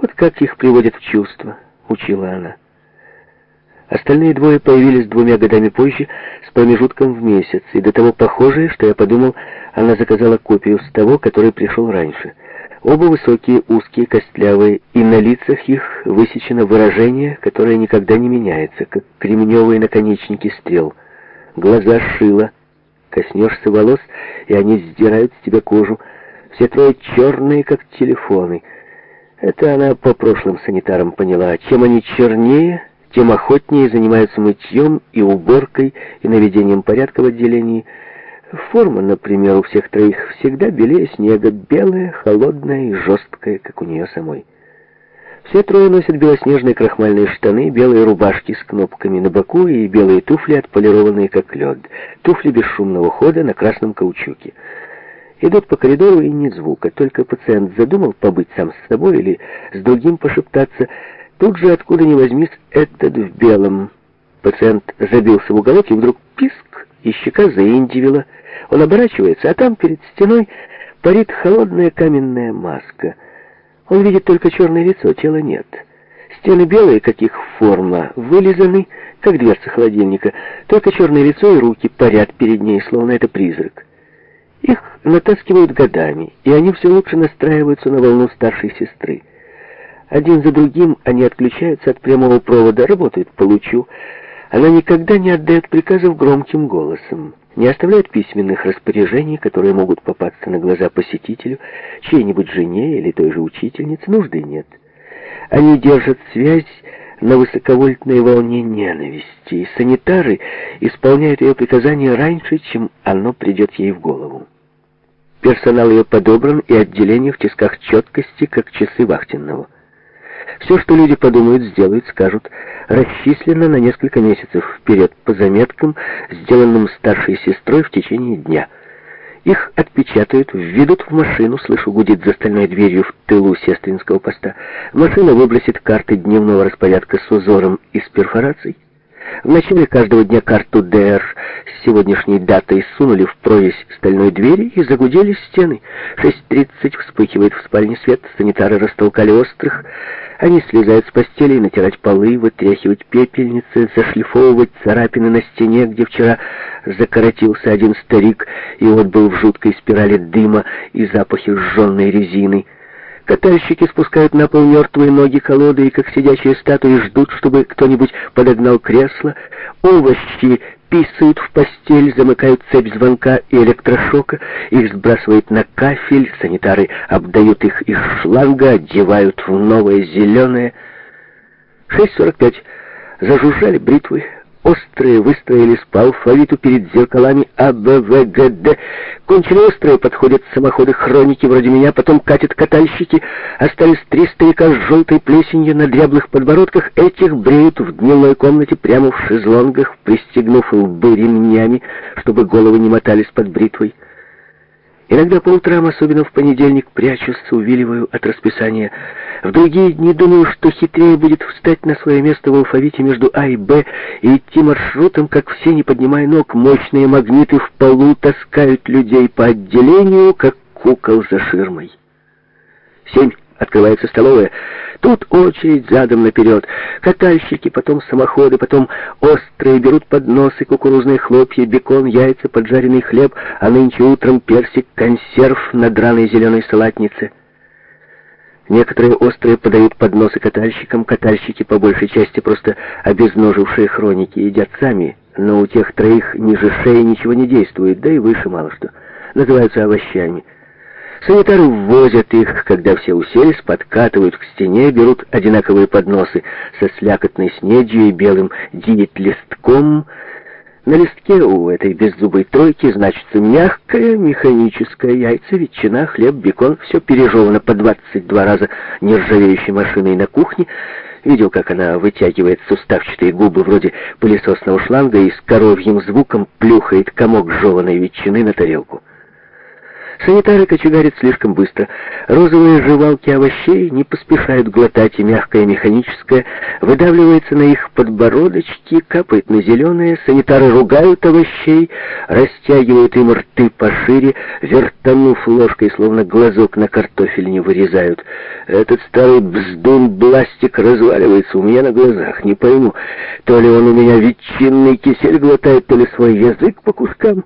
«Вот как их приводят в чувство», — учила она. Остальные двое появились двумя годами позже, с промежутком в месяц, и до того похожие, что я подумал, она заказала копию с того, который пришел раньше. Оба высокие, узкие, костлявые, и на лицах их высечено выражение, которое никогда не меняется, как кремневые наконечники стрел. Глаза шило, Коснешься волос, и они сдирают с тебя кожу. Все трое черные, как телефоны — это она по прошлым санитарам поняла. Чем они чернее, тем охотнее занимаются мытьем и уборкой, и наведением порядка в отделении. Форма, например, у всех троих всегда белее снега, белая, холодная и жесткая, как у нее самой. Все трое носят белоснежные крахмальные штаны, белые рубашки с кнопками на боку и белые туфли, отполированные как лед. Туфли бесшумного хода на красном каучуке. Идут по коридору и ни звука, только пациент задумал побыть сам с собой или с другим пошептаться. Тут же, откуда ни возьмись, этот в белом. Пациент забился в уголок и вдруг писк, и щека заиндивила. Он оборачивается, а там перед стеной парит холодная каменная маска. Он видит только черное лицо, тела нет. Стены белые, каких форма, вылизаны, как дверца холодильника. Только черное лицо и руки парят перед ней, словно это призрак. Их натаскивают годами, и они все лучше настраиваются на волну старшей сестры. Один за другим они отключаются от прямого провода, работают по лучу. Она никогда не отдает приказов громким голосом, не оставляет письменных распоряжений, которые могут попасться на глаза посетителю, чьей-нибудь жене или той же учительнице, нужды нет. Они держат связь на высоковольтной волне ненависти, и санитары исполняют ее приказания раньше, чем оно придет ей в голову. Персонал ее подобран и отделение в тисках четкости, как часы вахтенного. Все, что люди подумают, сделают, скажут, расчислено на несколько месяцев вперед по заметкам, сделанным старшей сестрой в течение дня. Их отпечатают, введут в машину, слышу, гудит за стальной дверью в тылу сестринского поста. Машина выбросит карты дневного распорядка с узором из перфораций. В начале каждого дня карту ДР с сегодняшней датой сунули в прорезь стальной двери и загудели стены. 6.30 вспыхивает в спальне свет, санитары растолкали острых. Они слезают с постели, натирать полы, вытряхивать пепельницы, зашлифовывать царапины на стене, где вчера закоротился один старик, и он был в жуткой спирали дыма и запахи сжженной резины. Катальщики спускают на пол мертвые ноги колоды и, как сидящие статуи, ждут, чтобы кто-нибудь подогнал кресло. Овощи писают в постель, замыкают цепь звонка и электрошока, их сбрасывают на кафель, санитары обдают их из шланга, одевают в новое зеленое. 6.45. Зажужжали бритвы. Острые выстроились по алфавиту перед зеркалами А, Б, В, Г, Д. Кончили острые, подходят самоходы хроники вроде меня, потом катят катальщики. Остались три старика с желтой плесенью на дряблых подбородках. Этих бреют в дневной комнате прямо в шезлонгах, пристегнув лбы ремнями, чтобы головы не мотались под бритвой. Иногда по утрам, особенно в понедельник, прячусь, увиливаю от расписания. В другие дни думаю, что хитрее будет встать на свое место в алфавите между А и Б и идти маршрутом, как все, не поднимая ног. Мощные магниты в полу таскают людей по отделению, как кукол за ширмой. Семь. Открывается столовая. Тут очередь задом наперед. Катальщики, потом самоходы, потом острые берут подносы, кукурузные хлопья, бекон, яйца, поджаренный хлеб, а нынче утром персик, консерв на драной зеленой салатнице. Некоторые острые подают подносы катальщикам, катальщики, по большей части, просто обезножившие хроники, едят сами, но у тех троих ниже шеи ничего не действует, да и выше мало что. Называются овощами. Санитары ввозят их, когда все уселись, подкатывают к стене, берут одинаковые подносы со слякотной снедью и белым диет-листком. На листке у этой беззубой тройки значится мягкое, механическое яйца, ветчина, хлеб, бекон. Все пережевано по 22 раза нержавеющей машиной на кухне. Видел, как она вытягивает суставчатые губы вроде пылесосного шланга и с коровьим звуком плюхает комок жеванной ветчины на тарелку. Санитары кочегарят слишком быстро. Розовые жевалки овощей не поспешают глотать, и мягкое механическое выдавливается на их подбородочки, капает на зеленое. Санитары ругают овощей, растягивают им рты пошире, вертанув ложкой, словно глазок на картофель не вырезают. Этот старый бздун-бластик разваливается у меня на глазах, не пойму, то ли он у меня ветчинный кисель глотает, то ли свой язык по кускам...